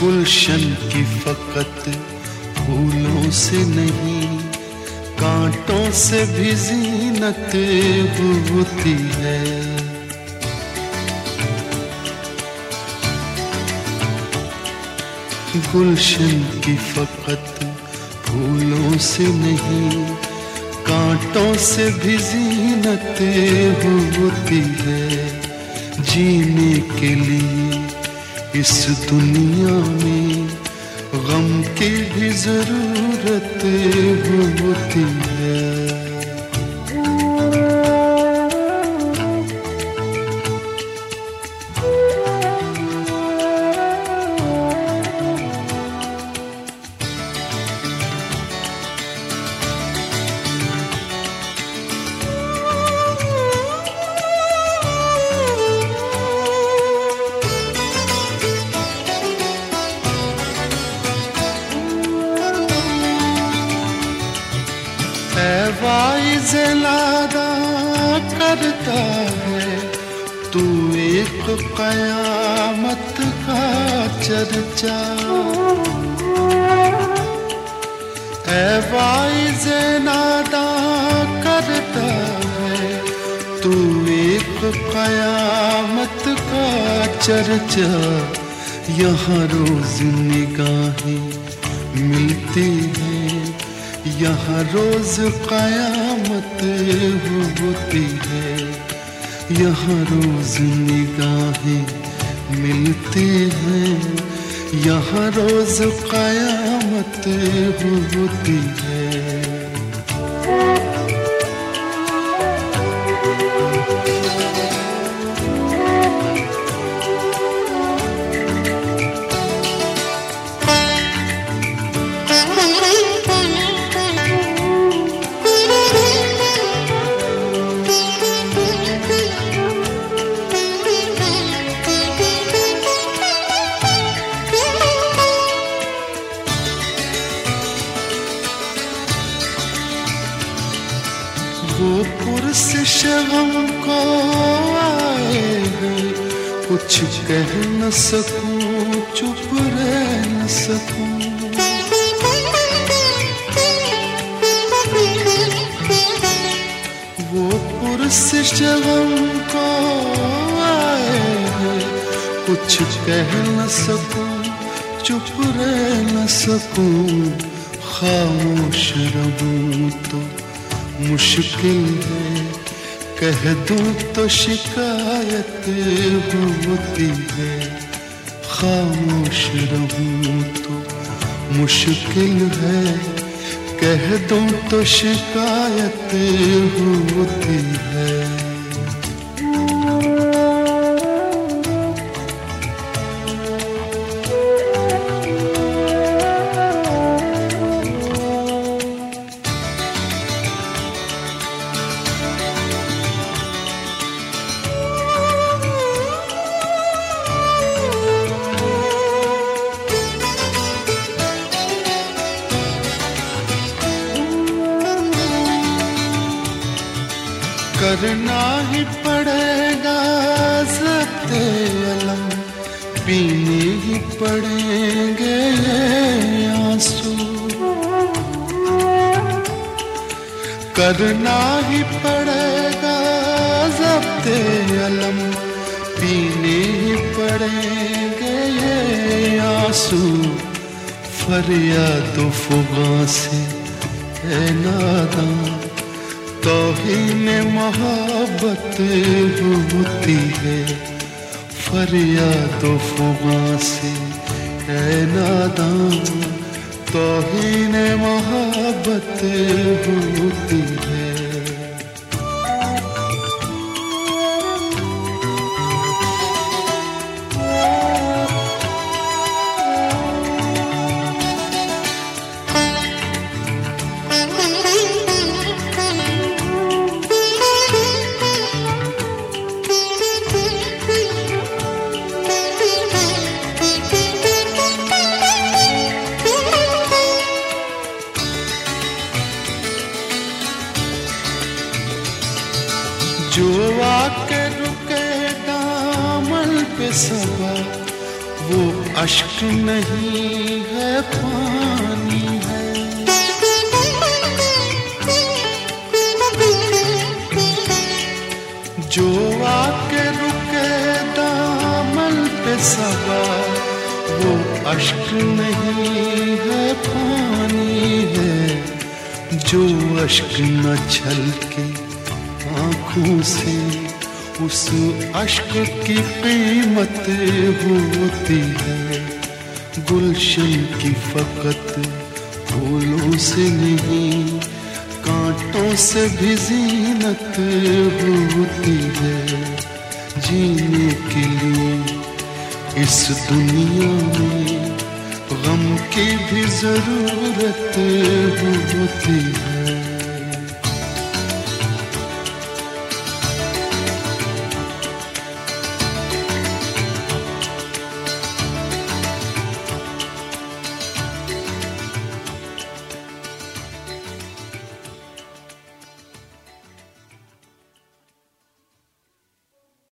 गुलशन की फकत फूलों से नहीं, कांटों से भी जीनत होती है। गुलशन की फकत फूलों से नहीं, कांटों से भी जीनत होती है। जीने के लिए इस दुनिया में गम की भी ज़रूरत होती जलादा करता है। तू एक कयामत का चर्चा। है नादा करता है। तू एक कयामत का चर्चा। यहाँ रोज निगाहें मिलती हैं। यहाँ रोज कयामत होती है। यहाँ रोज निगाहें मिलती हैं। यहाँ रोज कयामत होती है। गम को आए कुछ कह न सकूँ, चुप रह न सकूँ। वो पुरसिश गम को आए हैं कुछ कह न सकूँ, चुप रह न सकूँ। खामोश रहूँ तो मुश्किल है। कह दूँ तो शिकायत होती है। खामोश रहूँ तो मुश्किल है। कह दूँ तो शिकायत होती है। करना ही पड़ेगा जब्ते अलम। पीने ही पड़ेंगे आँसू। करना ही पड़ेगा जब्ते अलम। पीने ही पड़ेंगे आँसू। तो फुगा से है नादान तोहीन मोहब्बत होती है। फरियाद फुमा से है नादान। ने मोहब्बत होती है। सबा वो अश्क नहीं है, पानी है। जो आके रुके दामन पे सवा वो अश्क नहीं है, पानी है। जो अश्क न छल के आँखों से उस अश्क की कीमत होती है। गुलशन की फकत फूलों से नहीं, कांटों से भी जीनत होती है। जीने के लिए इस दुनिया में गम की भी ज़रूरत होती है।